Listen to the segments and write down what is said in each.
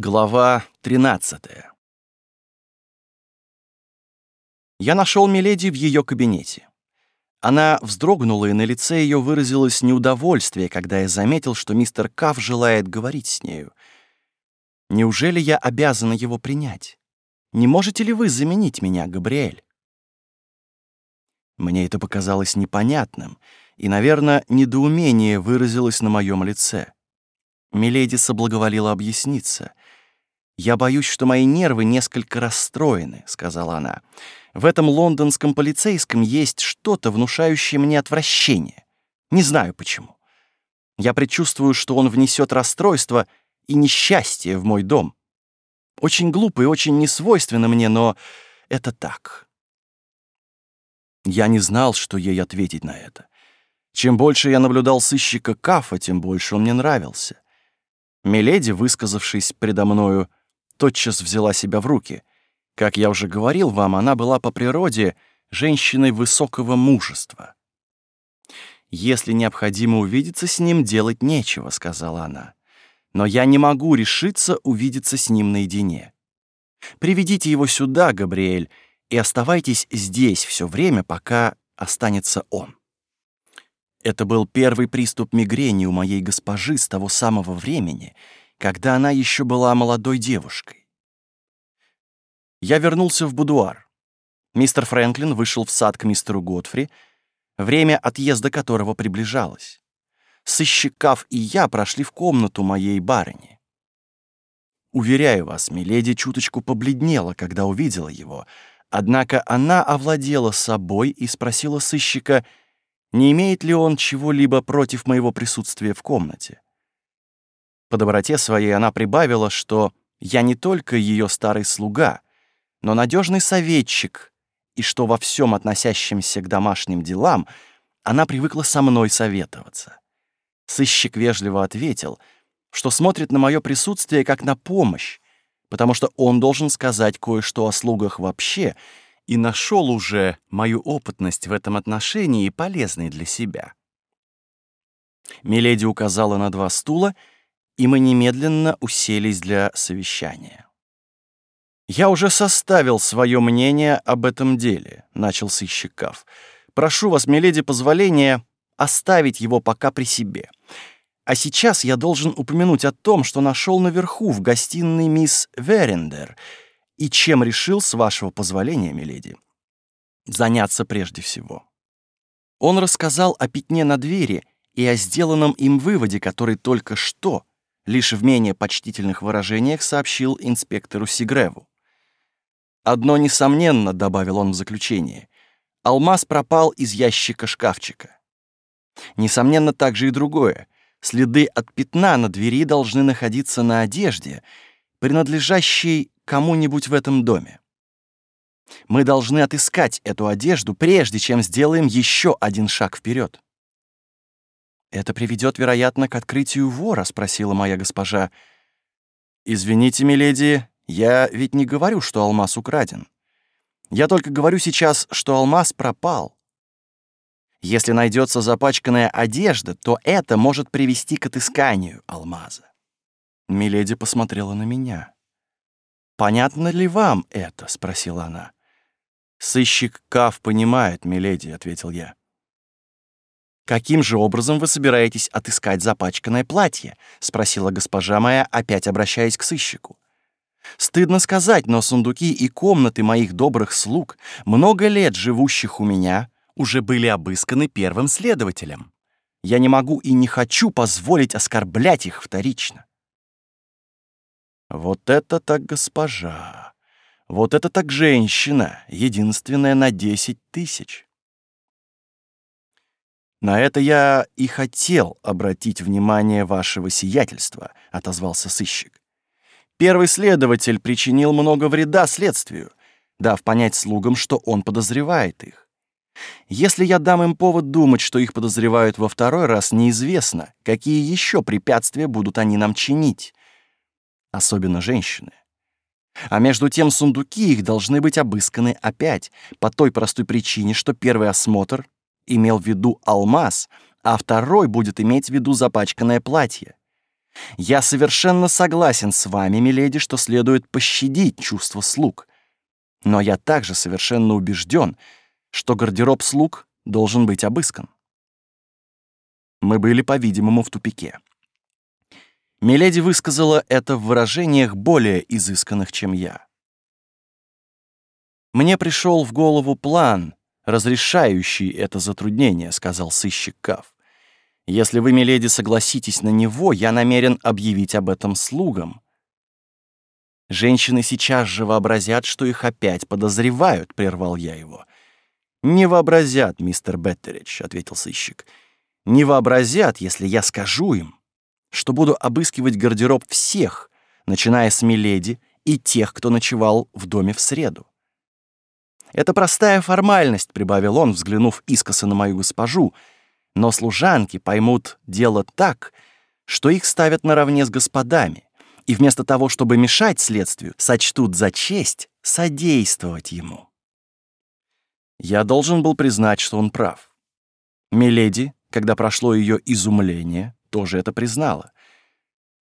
Глава 13 Я нашел Миледи в ее кабинете. Она вздрогнула, и на лице ее выразилось неудовольствие, когда я заметил, что мистер Каф желает говорить с нею. Неужели я обязана его принять? Не можете ли вы заменить меня, Габриэль? Мне это показалось непонятным, и, наверное, недоумение выразилось на моем лице. Миледи соблаговолила объясниться. «Я боюсь, что мои нервы несколько расстроены», — сказала она. «В этом лондонском полицейском есть что-то, внушающее мне отвращение. Не знаю почему. Я предчувствую, что он внесет расстройство и несчастье в мой дом. Очень глупо и очень несвойственно мне, но это так». Я не знал, что ей ответить на это. Чем больше я наблюдал сыщика Кафа, тем больше он мне нравился. Миледи, высказавшись предо мною, тотчас взяла себя в руки. Как я уже говорил вам, она была по природе женщиной высокого мужества. «Если необходимо увидеться с ним, делать нечего», — сказала она. «Но я не могу решиться увидеться с ним наедине. Приведите его сюда, Габриэль, и оставайтесь здесь все время, пока останется он». Это был первый приступ мигрени у моей госпожи с того самого времени, когда она еще была молодой девушкой. Я вернулся в будуар. Мистер Фрэнклин вышел в сад к мистеру Готфри, время отъезда которого приближалось. Сыщикав и я прошли в комнату моей барыни. Уверяю вас, миледи чуточку побледнела, когда увидела его, однако она овладела собой и спросила сыщика — не имеет ли он чего-либо против моего присутствия в комнате. По доброте своей она прибавила, что я не только ее старый слуга, но надежный советчик, и что во всем относящемся к домашним делам она привыкла со мной советоваться. Сыщик вежливо ответил, что смотрит на мое присутствие как на помощь, потому что он должен сказать кое-что о слугах вообще — и нашел уже мою опытность в этом отношении полезной для себя. Миледи указала на два стула, и мы немедленно уселись для совещания. «Я уже составил свое мнение об этом деле», — начал сыщикав. «Прошу вас, миледи, позволения оставить его пока при себе. А сейчас я должен упомянуть о том, что нашел наверху в гостиной мисс Верендер — и чем решил, с вашего позволения, миледи, заняться прежде всего. Он рассказал о пятне на двери и о сделанном им выводе, который только что, лишь в менее почтительных выражениях, сообщил инспектору Сигреву. «Одно несомненно», — добавил он в заключение, — «алмаз пропал из ящика шкафчика. Несомненно также и другое. Следы от пятна на двери должны находиться на одежде, принадлежащей кому-нибудь в этом доме. Мы должны отыскать эту одежду, прежде чем сделаем еще один шаг вперед. «Это приведет, вероятно, к открытию вора?» — спросила моя госпожа. «Извините, миледи, я ведь не говорю, что алмаз украден. Я только говорю сейчас, что алмаз пропал. Если найдется запачканная одежда, то это может привести к отысканию алмаза». Миледи посмотрела на меня. «Понятно ли вам это?» — спросила она. «Сыщик Кав понимает, миледи», — ответил я. «Каким же образом вы собираетесь отыскать запачканное платье?» — спросила госпожа моя, опять обращаясь к сыщику. «Стыдно сказать, но сундуки и комнаты моих добрых слуг, много лет живущих у меня, уже были обысканы первым следователем. Я не могу и не хочу позволить оскорблять их вторично. Вот это так госпожа! Вот это так женщина, единственная на десять тысяч! «На это я и хотел обратить внимание вашего сиятельства», — отозвался сыщик. «Первый следователь причинил много вреда следствию, дав понять слугам, что он подозревает их. Если я дам им повод думать, что их подозревают во второй раз, неизвестно, какие еще препятствия будут они нам чинить особенно женщины. А между тем сундуки их должны быть обысканы опять, по той простой причине, что первый осмотр имел в виду алмаз, а второй будет иметь в виду запачканное платье. Я совершенно согласен с вами, миледи, что следует пощадить чувства слуг. Но я также совершенно убежден, что гардероб слуг должен быть обыскан. Мы были, по-видимому, в тупике. Миледи высказала это в выражениях более изысканных, чем я. «Мне пришел в голову план, разрешающий это затруднение», — сказал сыщик Кав. «Если вы, миледи, согласитесь на него, я намерен объявить об этом слугам». «Женщины сейчас же вообразят, что их опять подозревают», — прервал я его. «Не вообразят, мистер Беттеридж», — ответил сыщик. «Не вообразят, если я скажу им, что буду обыскивать гардероб всех, начиная с Миледи и тех, кто ночевал в доме в среду. «Это простая формальность», — прибавил он, взглянув искоса на мою госпожу, «но служанки поймут дело так, что их ставят наравне с господами, и вместо того, чтобы мешать следствию, сочтут за честь содействовать ему». Я должен был признать, что он прав. Миледи, когда прошло ее изумление, тоже это признала.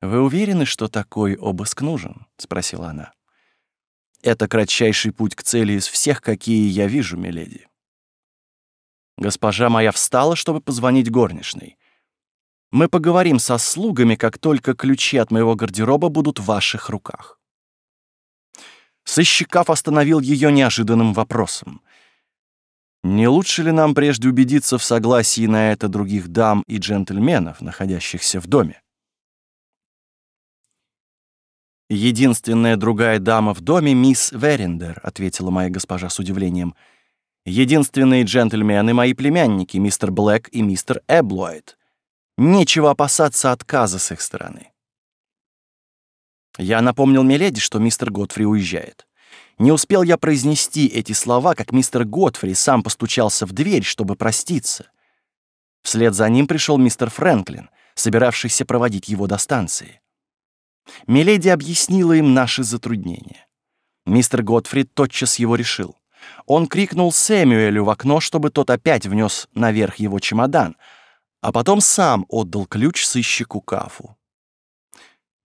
«Вы уверены, что такой обыск нужен?» — спросила она. «Это кратчайший путь к цели из всех, какие я вижу, миледи». Госпожа моя встала, чтобы позвонить горничной. «Мы поговорим со слугами, как только ключи от моего гардероба будут в ваших руках». Сыщикав остановил ее неожиданным вопросом. Не лучше ли нам прежде убедиться в согласии на это других дам и джентльменов, находящихся в доме? «Единственная другая дама в доме — мисс Верендер», — ответила моя госпожа с удивлением. «Единственные джентльмены — мои племянники, мистер Блэк и мистер Эблойд. Нечего опасаться отказа с их стороны». Я напомнил Миледи, что мистер Готфри уезжает. Не успел я произнести эти слова, как мистер Готфри сам постучался в дверь, чтобы проститься. Вслед за ним пришел мистер Фрэнклин, собиравшийся проводить его до станции. Миледи объяснила им наши затруднения. Мистер Готфри тотчас его решил. Он крикнул Сэмюэлю в окно, чтобы тот опять внес наверх его чемодан, а потом сам отдал ключ сыщику Кафу.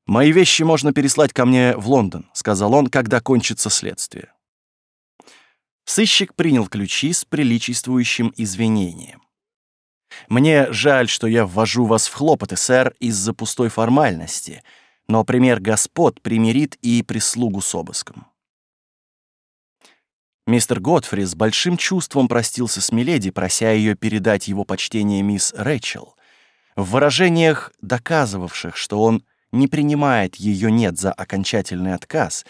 «Мои вещи можно переслать ко мне в Лондон», — сказал он, когда кончится следствие. Сыщик принял ключи с приличествующим извинением. «Мне жаль, что я ввожу вас в хлопоты, сэр, из-за пустой формальности, но пример господ примирит и прислугу с обыском». Мистер Готфри с большим чувством простился с Миледи, прося ее передать его почтение мисс Рэчел, в выражениях, доказывавших, что он не принимает ее «нет» за окончательный отказ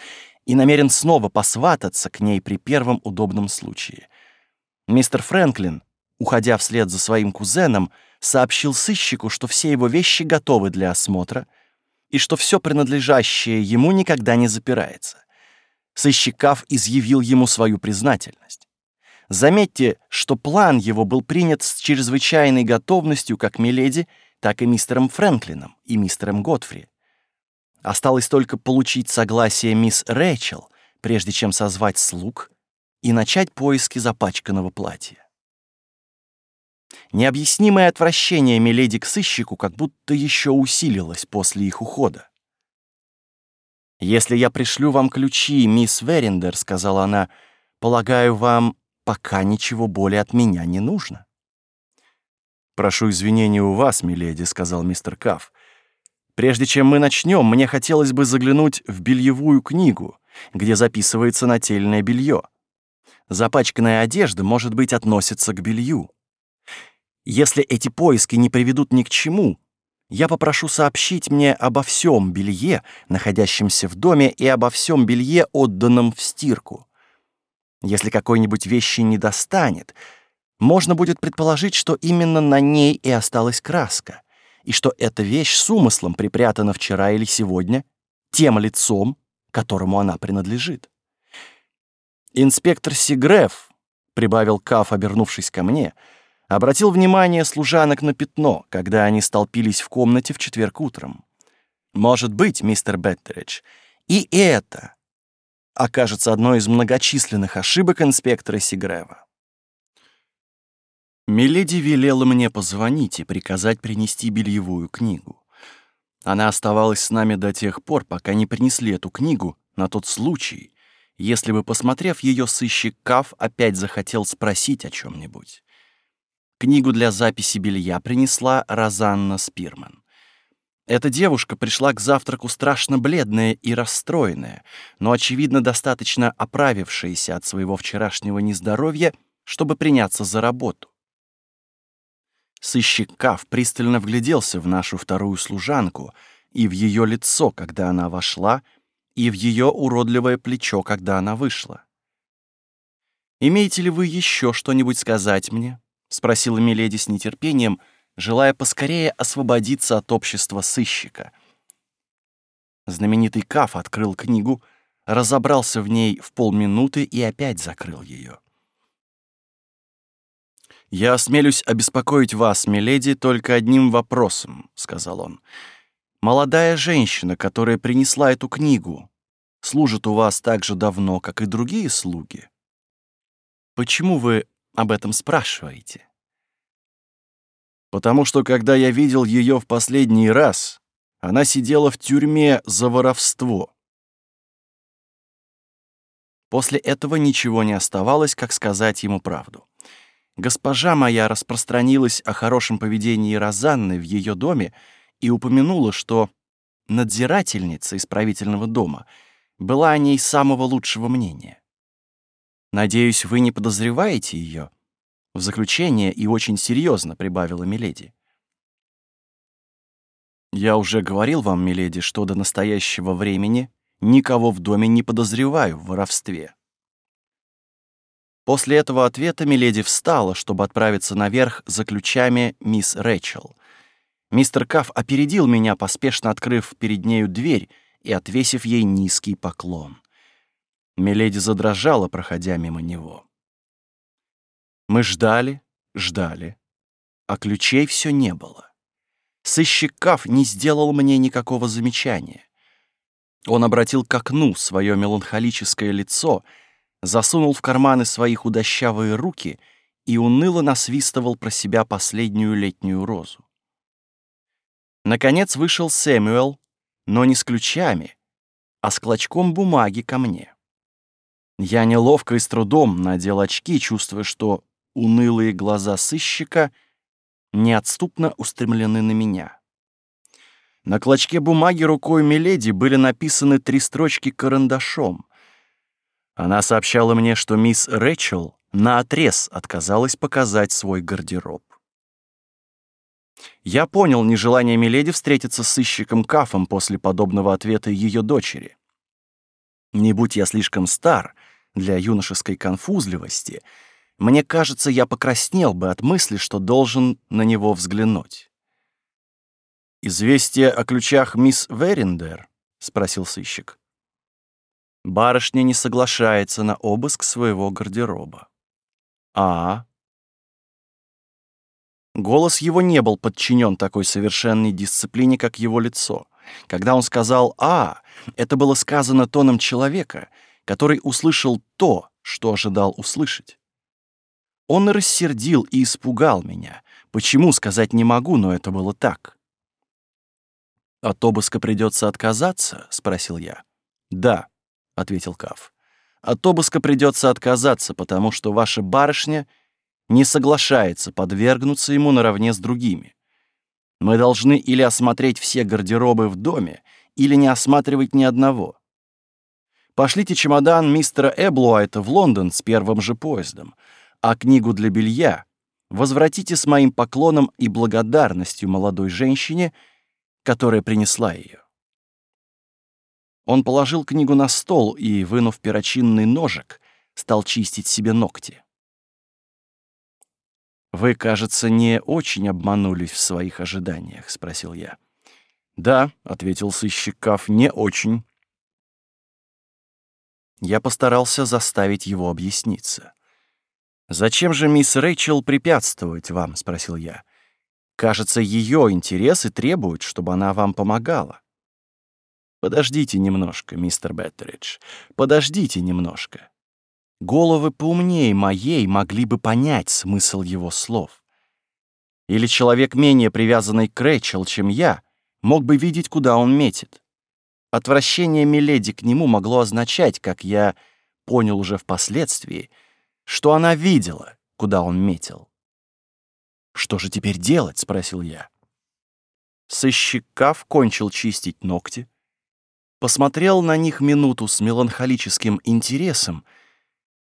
и намерен снова посвататься к ней при первом удобном случае. Мистер Фрэнклин, уходя вслед за своим кузеном, сообщил сыщику, что все его вещи готовы для осмотра и что все принадлежащее ему никогда не запирается. Сыщикав изъявил ему свою признательность. Заметьте, что план его был принят с чрезвычайной готовностью как Миледи, так и мистером Фрэнклином и мистером Готфри. Осталось только получить согласие мисс Рэчел, прежде чем созвать слуг и начать поиски запачканного платья. Необъяснимое отвращение Миледи к сыщику как будто еще усилилось после их ухода. «Если я пришлю вам ключи, мисс Верендер», — сказала она, — «полагаю, вам пока ничего более от меня не нужно». «Прошу извинения у вас, миледи», — сказал мистер Кафф. Прежде чем мы начнем, мне хотелось бы заглянуть в бельевую книгу, где записывается нательное белье. Запачканная одежда, может быть, относится к белью. Если эти поиски не приведут ни к чему, я попрошу сообщить мне обо всем белье, находящемся в доме, и обо всем белье, отданном в стирку. Если какой-нибудь вещи не достанет, можно будет предположить, что именно на ней и осталась краска — и что эта вещь с умыслом припрятана вчера или сегодня тем лицом, которому она принадлежит. Инспектор Сигреф, прибавил Каф, обернувшись ко мне, обратил внимание служанок на пятно, когда они столпились в комнате в четверг утром. Может быть, мистер Беттеридж, и это окажется одной из многочисленных ошибок инспектора Сигрева. Миледи велела мне позвонить и приказать принести бельевую книгу. Она оставалась с нами до тех пор, пока не принесли эту книгу на тот случай, если бы, посмотрев ее, сыщик Каф опять захотел спросить о чем нибудь Книгу для записи белья принесла Розанна Спирман. Эта девушка пришла к завтраку страшно бледная и расстроенная, но, очевидно, достаточно оправившаяся от своего вчерашнего нездоровья, чтобы приняться за работу. Сыщик Каф пристально вгляделся в нашу вторую служанку и в ее лицо, когда она вошла, и в ее уродливое плечо, когда она вышла. «Имеете ли вы еще что-нибудь сказать мне?» — спросила Миледи с нетерпением, желая поскорее освободиться от общества сыщика. Знаменитый Каф открыл книгу, разобрался в ней в полминуты и опять закрыл ее. «Я осмелюсь обеспокоить вас, миледи, только одним вопросом», — сказал он. «Молодая женщина, которая принесла эту книгу, служит у вас так же давно, как и другие слуги? Почему вы об этом спрашиваете?» «Потому что, когда я видел ее в последний раз, она сидела в тюрьме за воровство». После этого ничего не оставалось, как сказать ему правду. Госпожа моя распространилась о хорошем поведении Розанны в ее доме и упомянула, что надзирательница исправительного дома была о ней самого лучшего мнения. Надеюсь, вы не подозреваете ее? В заключение и очень серьезно прибавила Миледи. Я уже говорил вам, Миледи, что до настоящего времени никого в доме не подозреваю в воровстве. После этого ответа Миледи встала, чтобы отправиться наверх за ключами мисс Рэчел. Мистер Каф опередил меня, поспешно открыв перед нею дверь и отвесив ей низкий поклон. Миледи задрожала, проходя мимо него. Мы ждали, ждали, а ключей все не было. Сыщик Каф не сделал мне никакого замечания. Он обратил к окну свое меланхолическое лицо — засунул в карманы свои худощавые руки и уныло насвистывал про себя последнюю летнюю розу. Наконец вышел Сэмюэл, но не с ключами, а с клочком бумаги ко мне. Я неловко и с трудом надел очки, чувствуя, что унылые глаза сыщика неотступно устремлены на меня. На клочке бумаги рукой Миледи были написаны три строчки карандашом, она сообщала мне, что мисс Рэчел наотрез отказалась показать свой гардероб. Я понял нежелание Миледи встретиться с сыщиком Кафом после подобного ответа ее дочери. Не будь я слишком стар для юношеской конфузливости, мне кажется, я покраснел бы от мысли, что должен на него взглянуть. «Известие о ключах мисс Верендер?» — спросил сыщик. Барышня не соглашается на обыск своего гардероба. А? Голос его не был подчинен такой совершенной дисциплине, как его лицо. Когда он сказал «А», это было сказано тоном человека, который услышал то, что ожидал услышать. Он рассердил и испугал меня. Почему, сказать не могу, но это было так. «От обыска придется отказаться?» — спросил я. «Да», — ответил Каф. «От обыска придется отказаться, потому что ваша барышня не соглашается подвергнуться ему наравне с другими. Мы должны или осмотреть все гардеробы в доме, или не осматривать ни одного. Пошлите чемодан мистера Эблуайта в Лондон с первым же поездом, а книгу для белья возвратите с моим поклоном и благодарностью молодой женщине, которая принесла ее. Он положил книгу на стол и, вынув перочинный ножик, стал чистить себе ногти. «Вы, кажется, не очень обманулись в своих ожиданиях?» — спросил я. «Да», — ответил сыщик Каф, — «не очень». Я постарался заставить его объясниться. «Зачем же мисс Рэйчел препятствовать вам?» — спросил я. «Кажется, ее интересы требуют, чтобы она вам помогала». Подождите немножко, мистер Беттеридж. Подождите немножко. Головы поумнее моей могли бы понять смысл его слов. Или человек менее привязанный к Рэчел, чем я, мог бы видеть, куда он метит. Отвращение Миледи к нему могло означать, как я понял уже впоследствии, что она видела, куда он метил. «Что же теперь делать?» — спросил я. Сыщикав кончил чистить ногти, посмотрел на них минуту с меланхолическим интересом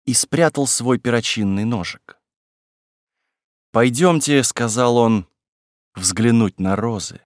и спрятал свой перочинный ножик. «Пойдемте», — сказал он, — «взглянуть на розы».